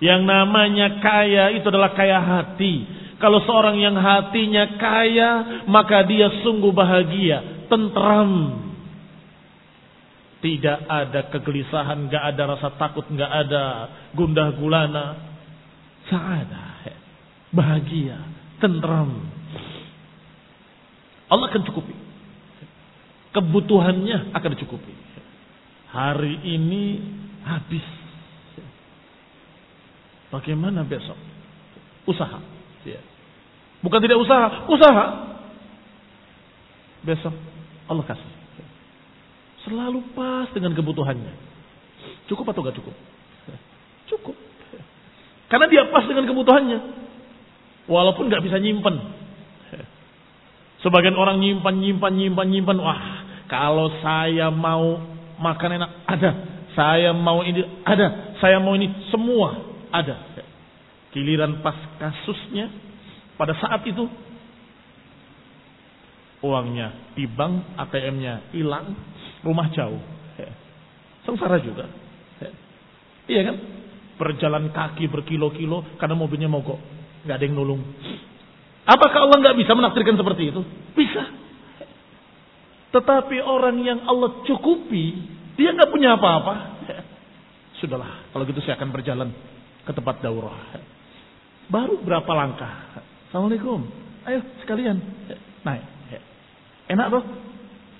Yang namanya kaya itu adalah kaya hati. Kalau seorang yang hatinya kaya, maka dia sungguh bahagia, tentram. Tidak ada kegelisahan, nggak ada rasa takut, nggak ada gundah gulana. Sa'ada, bahagia, tentram. Allah akan cukupi. Kebutuhannya akan dicukupi hari ini habis. Bagaimana besok? Usaha. Ya. Bukan tidak usaha, usaha. Besok Allah kasih. Selalu pas dengan kebutuhannya. Cukup atau gak cukup? Cukup. Karena dia pas dengan kebutuhannya. Walaupun gak bisa nyimpen. Sebagian orang nyimpan, nyimpan, nyimpan, nyimpan. Wah, kalau saya mau makan enak ada. Saya mau ini ada. Saya mau ini semua ada. Giliran pas kasusnya pada saat itu uangnya di bank, ATM-nya hilang, rumah jauh. Sengsara juga. Iya kan? Berjalan kaki berkilo-kilo karena mobilnya mogok. Nggak ada yang nolong. Apakah Allah nggak bisa menafsirkan seperti itu? Bisa. Tetapi orang yang Allah cukupi, dia nggak punya apa-apa. Sudahlah, kalau gitu saya akan berjalan ke tempat daurah. Baru berapa langkah? Assalamualaikum. Ayo sekalian naik. Enak loh.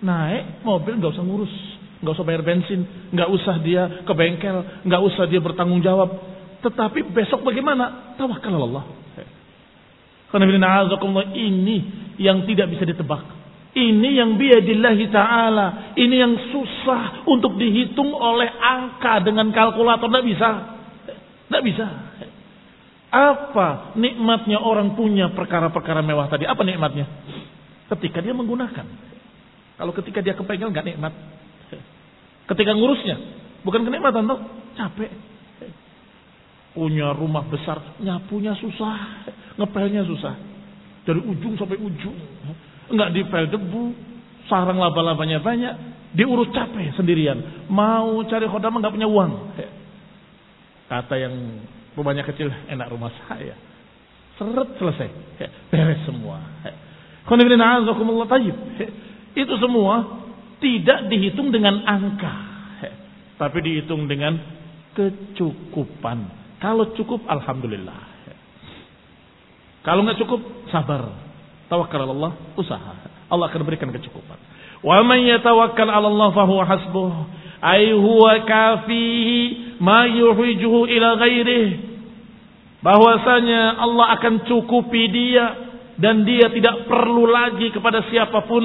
Naik mobil nggak usah ngurus, nggak usah bayar bensin, nggak usah dia ke bengkel, nggak usah dia bertanggung jawab. Tetapi besok bagaimana? Tawakal Allah. Karena ini yang tidak bisa ditebak. Ini yang biadillahi ta'ala. Ini yang susah untuk dihitung oleh angka dengan kalkulator. Tidak bisa. Tidak bisa. Apa nikmatnya orang punya perkara-perkara mewah tadi? Apa nikmatnya? Ketika dia menggunakan. Kalau ketika dia kepengen nggak nikmat. Ketika ngurusnya. Bukan kenikmatan tuh. Capek. Punya rumah besar. Nyapunya susah. Ngepelnya susah. Dari ujung sampai ujung nggak dipel debu, sarang laba-labanya banyak, diurus capek sendirian. Mau cari khodam nggak punya uang. Kata yang rumahnya kecil, enak rumah saya. Seret selesai, beres semua. Itu semua tidak dihitung dengan angka, tapi dihitung dengan kecukupan. Kalau cukup, alhamdulillah. Kalau nggak cukup, sabar. Tawakal Allah, usaha. Allah akan berikan kecukupan. Wa man yatawakkal 'ala Allah fa huwa hasbuh. Ai huwa kafihi ma yuhijuhu ila ghairihi. Bahwasanya Allah akan cukupi dia dan dia tidak perlu lagi kepada siapa pun.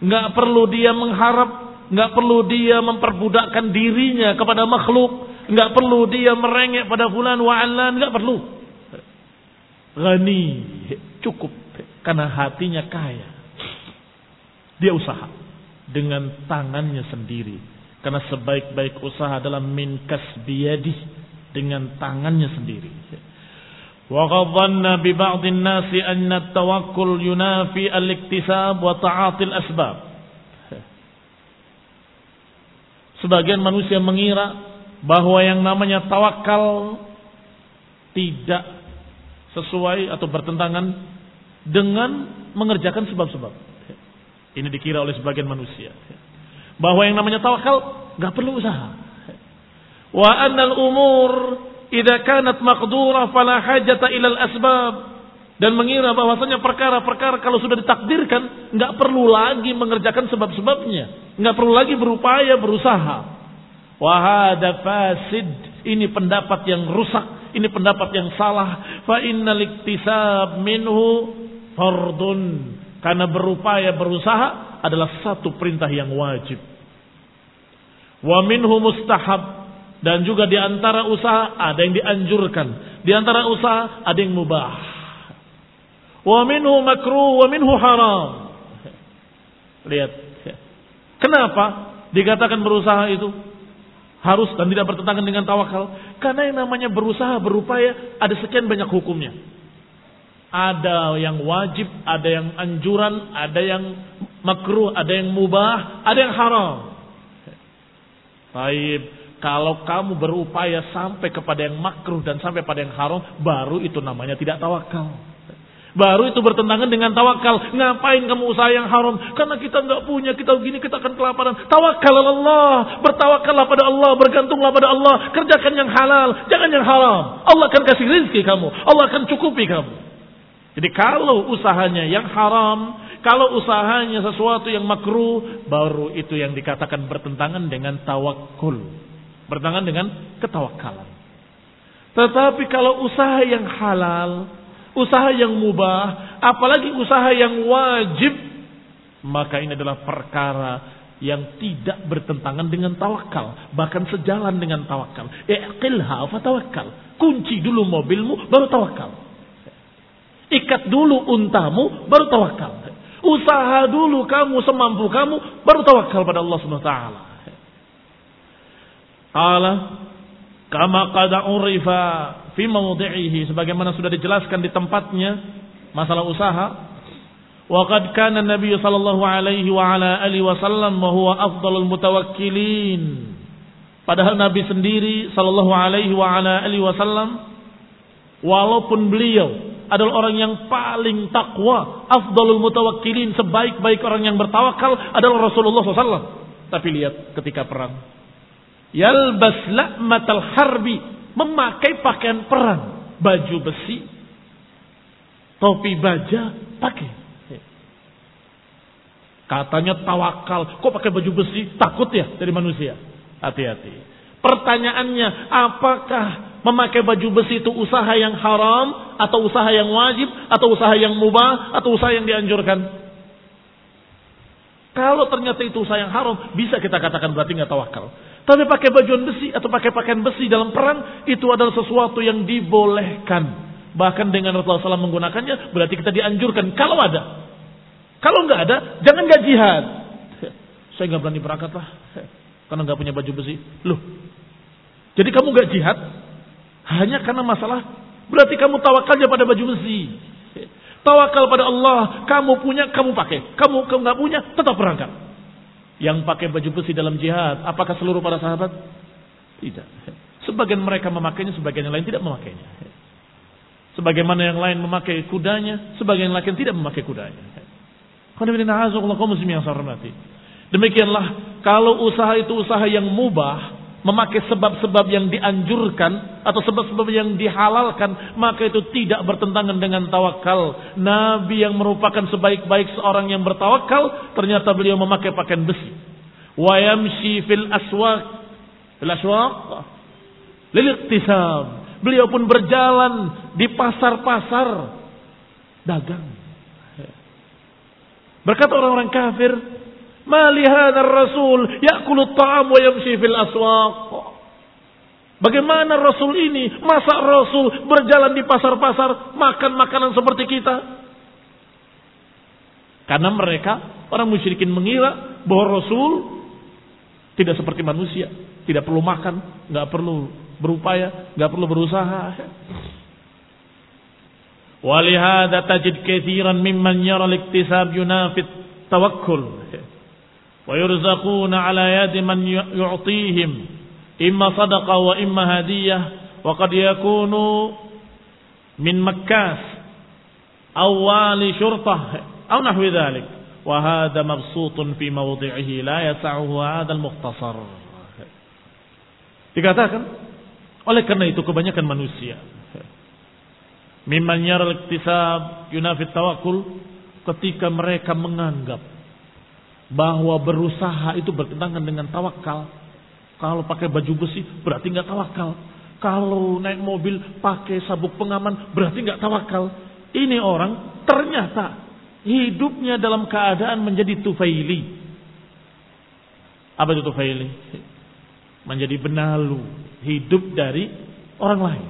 Enggak perlu dia mengharap, enggak perlu dia memperbudakkan dirinya kepada makhluk, enggak perlu dia merengek pada fulan wa alan, enggak perlu. Ghani, cukup karena hatinya kaya. Dia usaha dengan tangannya sendiri. Karena sebaik-baik usaha adalah min kasbiyadi dengan tangannya sendiri. Bi ba'dhin nasi anna tawakkul yunafi al-iktisab wa ta'atil asbab. Sebagian manusia mengira bahwa yang namanya tawakal tidak sesuai atau bertentangan dengan mengerjakan sebab-sebab. Ini dikira oleh sebagian manusia. Bahwa yang namanya tawakal nggak perlu usaha. Wa annal umur idza kanat maqdura fala hajata ilal asbab. Dan mengira bahwasanya perkara-perkara kalau sudah ditakdirkan nggak perlu lagi mengerjakan sebab-sebabnya, nggak perlu lagi berupaya berusaha. Wahada fasid. Ini pendapat yang rusak, ini pendapat yang salah. Fa innal iktisab minhu fardun. Karena berupaya berusaha adalah satu perintah yang wajib. Wa minhu mustahab dan juga di antara usaha ada yang dianjurkan, di antara usaha ada yang mubah. Wa minhu makruh wa minhu haram. Lihat. Kenapa dikatakan berusaha itu harus dan tidak bertentangan dengan tawakal? Karena yang namanya berusaha berupaya ada sekian banyak hukumnya. Ada yang wajib, ada yang anjuran, ada yang makruh, ada yang mubah, ada yang haram. Baik, kalau kamu berupaya sampai kepada yang makruh dan sampai pada yang haram, baru itu namanya tidak tawakal. Baru itu bertentangan dengan tawakal. Ngapain kamu usaha yang haram? Karena kita nggak punya, kita begini, kita akan kelaparan. Tawakal Allah, bertawakallah pada Allah, bergantunglah pada Allah. Kerjakan yang halal, jangan yang haram. Allah akan kasih rezeki kamu, Allah akan cukupi kamu. Jadi kalau usahanya yang haram, kalau usahanya sesuatu yang makruh, baru itu yang dikatakan bertentangan dengan tawakul. Bertentangan dengan ketawakalan. Tetapi kalau usaha yang halal, usaha yang mubah, apalagi usaha yang wajib, maka ini adalah perkara yang tidak bertentangan dengan tawakal, bahkan sejalan dengan tawakal. Iqilha fa tawakal. Kunci dulu mobilmu baru tawakal. Ikat dulu untamu, baru tawakal. Usaha dulu kamu semampu kamu, baru tawakal pada Allah Subhanahu wa taala. Qala kama qad urifa fi mawdi'ihi sebagaimana sudah dijelaskan di tempatnya masalah usaha wa qad kana Nabi sallallahu alaihi wa ala alihi wasallam wa huwa afdalul mutawakkilin padahal Nabi sendiri sallallahu alaihi wa ala alihi wasallam walaupun beliau adalah orang yang paling takwa, afdalul mutawakkilin, sebaik-baik orang yang bertawakal adalah Rasulullah SAW. Tapi lihat ketika perang. Yalbas la'matal harbi, memakai pakaian perang, baju besi, topi baja, pakai. Katanya tawakal, kok pakai baju besi? Takut ya dari manusia. Hati-hati. Pertanyaannya, apakah memakai baju besi itu usaha yang haram atau usaha yang wajib atau usaha yang mubah atau usaha yang dianjurkan? Kalau ternyata itu usaha yang haram, bisa kita katakan berarti nggak tawakal. Tapi pakai baju besi atau pakai pakaian besi dalam perang itu adalah sesuatu yang dibolehkan. Bahkan dengan Rasulullah SAW menggunakannya berarti kita dianjurkan kalau ada. Kalau nggak ada, jangan nggak jihad. [laughs] Saya nggak berani berangkat lah [laughs] karena nggak punya baju besi. Loh, jadi kamu nggak jihad hanya karena masalah berarti kamu tawakalnya pada baju besi. [laughs] Tawakal pada Allah, kamu punya, kamu pakai. Kamu kamu nggak punya, tetap berangkat. Yang pakai baju besi dalam jihad, apakah seluruh para sahabat? Tidak. Sebagian mereka memakainya, sebagian yang lain tidak memakainya. Sebagaimana yang lain memakai kudanya, sebagian yang lain tidak memakai kudanya. Demikianlah kalau usaha itu usaha yang mubah, memakai sebab-sebab yang dianjurkan atau sebab-sebab yang dihalalkan, maka itu tidak bertentangan dengan tawakal. Nabi yang merupakan sebaik-baik seorang yang bertawakal, ternyata beliau memakai pakaian besi. Wa yamshi fil aswaq fil aswaq lil Beliau pun berjalan di pasar-pasar dagang. Berkata orang-orang kafir, Ma rasul ya'kulu at-ta'am wa fil. Bagaimana Rasul ini? Masa Rasul berjalan di pasar-pasar makan makanan seperti kita? Karena mereka orang musyrikin mengira bahwa Rasul tidak seperti manusia, tidak perlu makan, nggak perlu berupaya, nggak perlu berusaha. Walihada tajid mimman yara al-iktisab yunafit tawakkul. ويرزقون على يد من يعطيهم إما صدقة وإما هدية وقد يكون من مكاس أو والي شرطة أو نحو ذلك. وهذا مبسوط في موضعه لا يسعه هذا المختصر. Dikatakan oleh karena itu kebanyakan manusia mimman yaral iktisab yunafit tawakul ketika mereka menganggap bahwa berusaha itu bertentangan dengan tawakal. Kalau pakai baju besi berarti nggak tawakal. Kalau naik mobil pakai sabuk pengaman berarti nggak tawakal. Ini orang ternyata hidupnya dalam keadaan menjadi tufaili. Apa itu tufaili? menjadi benalu, hidup dari orang lain.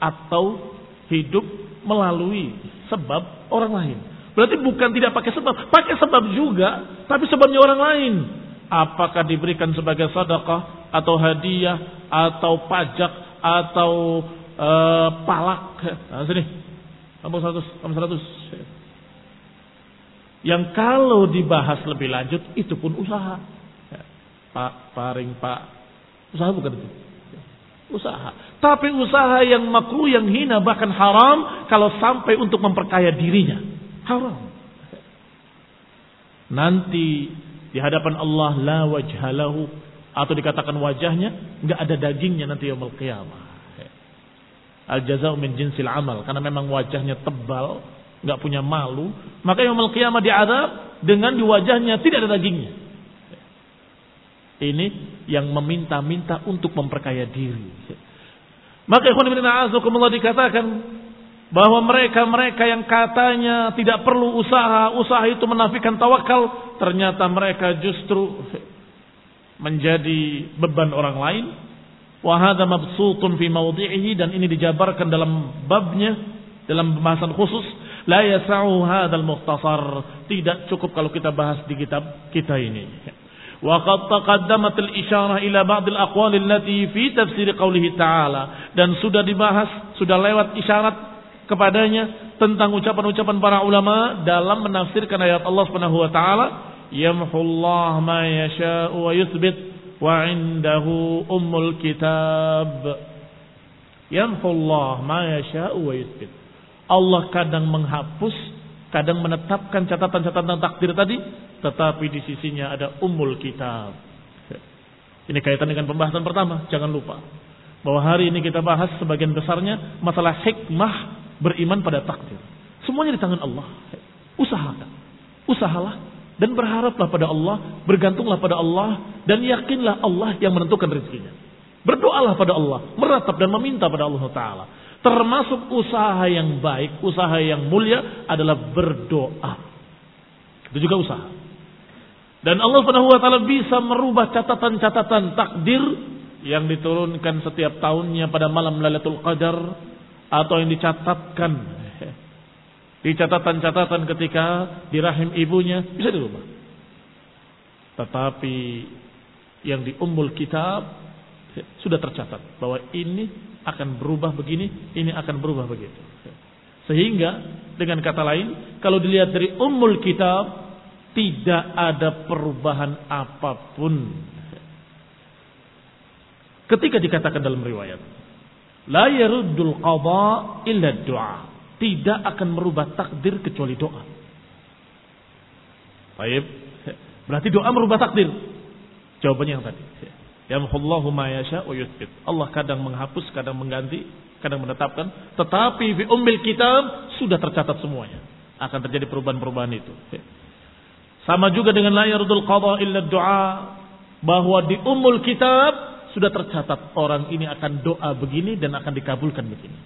Atau hidup melalui sebab orang lain. Berarti bukan tidak pakai sebab, pakai sebab juga, tapi sebabnya orang lain. Apakah diberikan sebagai sedekah atau hadiah atau pajak atau uh, palak? Nah, sini, kamu 100, kamu 100. Yang kalau dibahas lebih lanjut itu pun usaha. Pak, paring Pak. Usaha bukan itu. Usaha. Tapi usaha yang makruh, yang hina, bahkan haram kalau sampai untuk memperkaya dirinya. Haram. Nanti di hadapan Allah la wajhalahu atau dikatakan wajahnya nggak ada dagingnya nanti yaumul qiyamah. Al jazau min jinsil amal karena memang wajahnya tebal, nggak punya malu, maka yaumul qiyamah diadab dengan di wajahnya tidak ada dagingnya. Ini yang meminta-minta untuk memperkaya diri. Maka ikhwan a'azakumullah dikatakan bahwa mereka-mereka yang katanya tidak perlu usaha, usaha itu menafikan tawakal, ternyata mereka justru menjadi beban orang lain. Wahada mabsutun fi mawdi'ihi dan ini dijabarkan dalam babnya dalam pembahasan khusus la yasa'u hadzal mukhtasar tidak cukup kalau kita bahas di kitab kita ini وقد تقدمت الإشارة إلى بعض الأقوال التي في تفسير قوله تعالى dan sudah dibahas sudah lewat isyarat kepadanya tentang ucapan-ucapan para ulama dalam menafsirkan ayat Allah Subhanahu wa taala yamhullah ma yasha'u wa yuthbit wa indahu ummul kitab yamhullah ma yasha'u wa yuthbit Allah kadang menghapus kadang menetapkan catatan-catatan takdir tadi tetapi di sisinya ada umul kitab. Ini kaitan dengan pembahasan pertama, jangan lupa. Bahwa hari ini kita bahas sebagian besarnya masalah hikmah beriman pada takdir. Semuanya di tangan Allah. Usahakan. Usahalah dan berharaplah pada Allah, bergantunglah pada Allah dan yakinlah Allah yang menentukan rezekinya. Berdoalah pada Allah, meratap dan meminta pada Allah Taala. Termasuk usaha yang baik, usaha yang mulia adalah berdoa. Itu juga usaha. Dan Allah Subhanahu wa taala bisa merubah catatan-catatan takdir yang diturunkan setiap tahunnya pada malam Lailatul Qadar atau yang dicatatkan di catatan-catatan ketika di rahim ibunya bisa dirubah. Tetapi yang di Ummul Kitab sudah tercatat bahwa ini akan berubah begini, ini akan berubah begitu. Sehingga dengan kata lain, kalau dilihat dari Ummul Kitab tidak ada perubahan apa pun. Ketika dikatakan dalam riwayat, la yaruddul qada illa doa. Tidak akan merubah takdir kecuali doa. Baik. Berarti doa merubah takdir. Jawabannya yang tadi. Yamhullahu ma yasha wa yuthbit. Allah kadang menghapus, kadang mengganti, kadang menetapkan. Tetapi fi ummil kitab sudah tercatat semuanya. Akan terjadi perubahan-perubahan itu. Sama juga dengan la yardul qada illa doa bahwa di umul kitab sudah tercatat orang ini akan doa begini dan akan dikabulkan begini.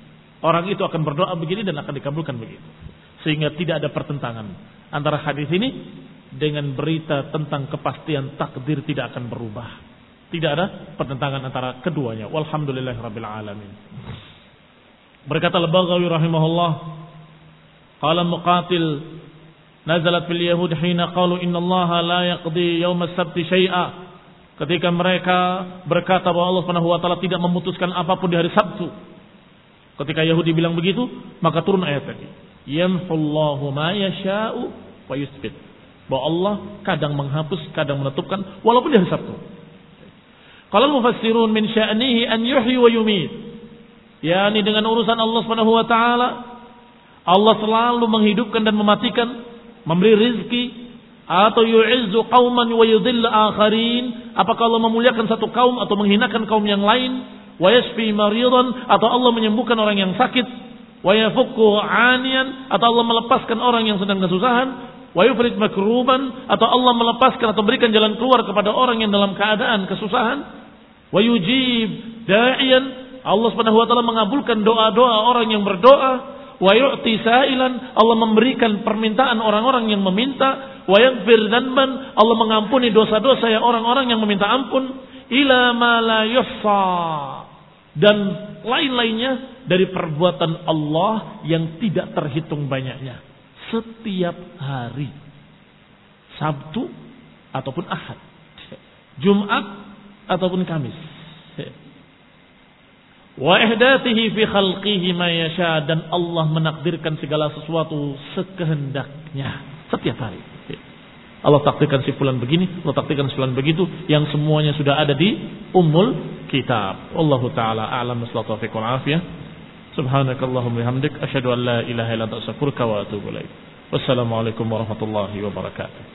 Orang itu akan berdoa begini dan akan dikabulkan begitu. Sehingga tidak ada pertentangan antara hadis ini dengan berita tentang kepastian takdir tidak akan berubah. Tidak ada pertentangan antara keduanya. Walhamdulillahirabbil alamin. Berkata Al-Baghawi rahimahullah, qala muqatil nazalat fil yahud hina qalu inna Allah la yaqdi yawm as-sabt syai'a ketika mereka berkata bahwa Allah Subhanahu wa taala tidak memutuskan apa pun di hari Sabtu. Ketika Yahudi bilang begitu maka turun ayat tadi. Yamhullahu ma yasha'u wa yusbit. Bahwa Allah kadang menghapus kadang menetapkan walaupun di hari Sabtu. Kalau mufassirun min sya'nihi an yuhyi wa yumit. Yakni dengan urusan Allah Subhanahu wa taala Allah selalu menghidupkan dan mematikan memberi rizki atau yu'izzu qauman wa yudhill akharin. Apakah Allah memuliakan satu kaum atau menghinakan kaum yang lain? Wa yashfi maridan. Atau Allah menyembuhkan orang yang sakit? Wa yafukku anian. Atau Allah melepaskan orang yang sedang kesusahan? Wa yufrid makruban. Atau Allah melepaskan atau berikan jalan keluar kepada orang yang dalam keadaan kesusahan? Wa yujib da'iyan. Allah Subhanahu wa taala mengabulkan doa-doa orang yang berdoa wa yu'ti sa'ilan Allah memberikan permintaan orang-orang yang meminta. Wa yaghfir Allah mengampuni dosa-dosa yang orang-orang yang meminta ampun. Ila ma dan lain-lainnya dari perbuatan Allah yang tidak terhitung banyaknya. Setiap hari. Sabtu ataupun Ahad. Jumat ataupun Kamis wa ihdatihi fi khalqihi ma yasha dan Allah menakdirkan segala sesuatu sekehendaknya setiap hari Allah takdirkan si fulan begini, Allah takdirkan si fulan begitu, yang semuanya sudah ada di Ummul Kitab. Allahu taala a'lam bissawab wal afiyah. Subhanakallahumma bihamdik asyhadu an la ilaha illa anta astaghfiruka wa atubu ilaik. Wassalamualaikum warahmatullahi wabarakatuh.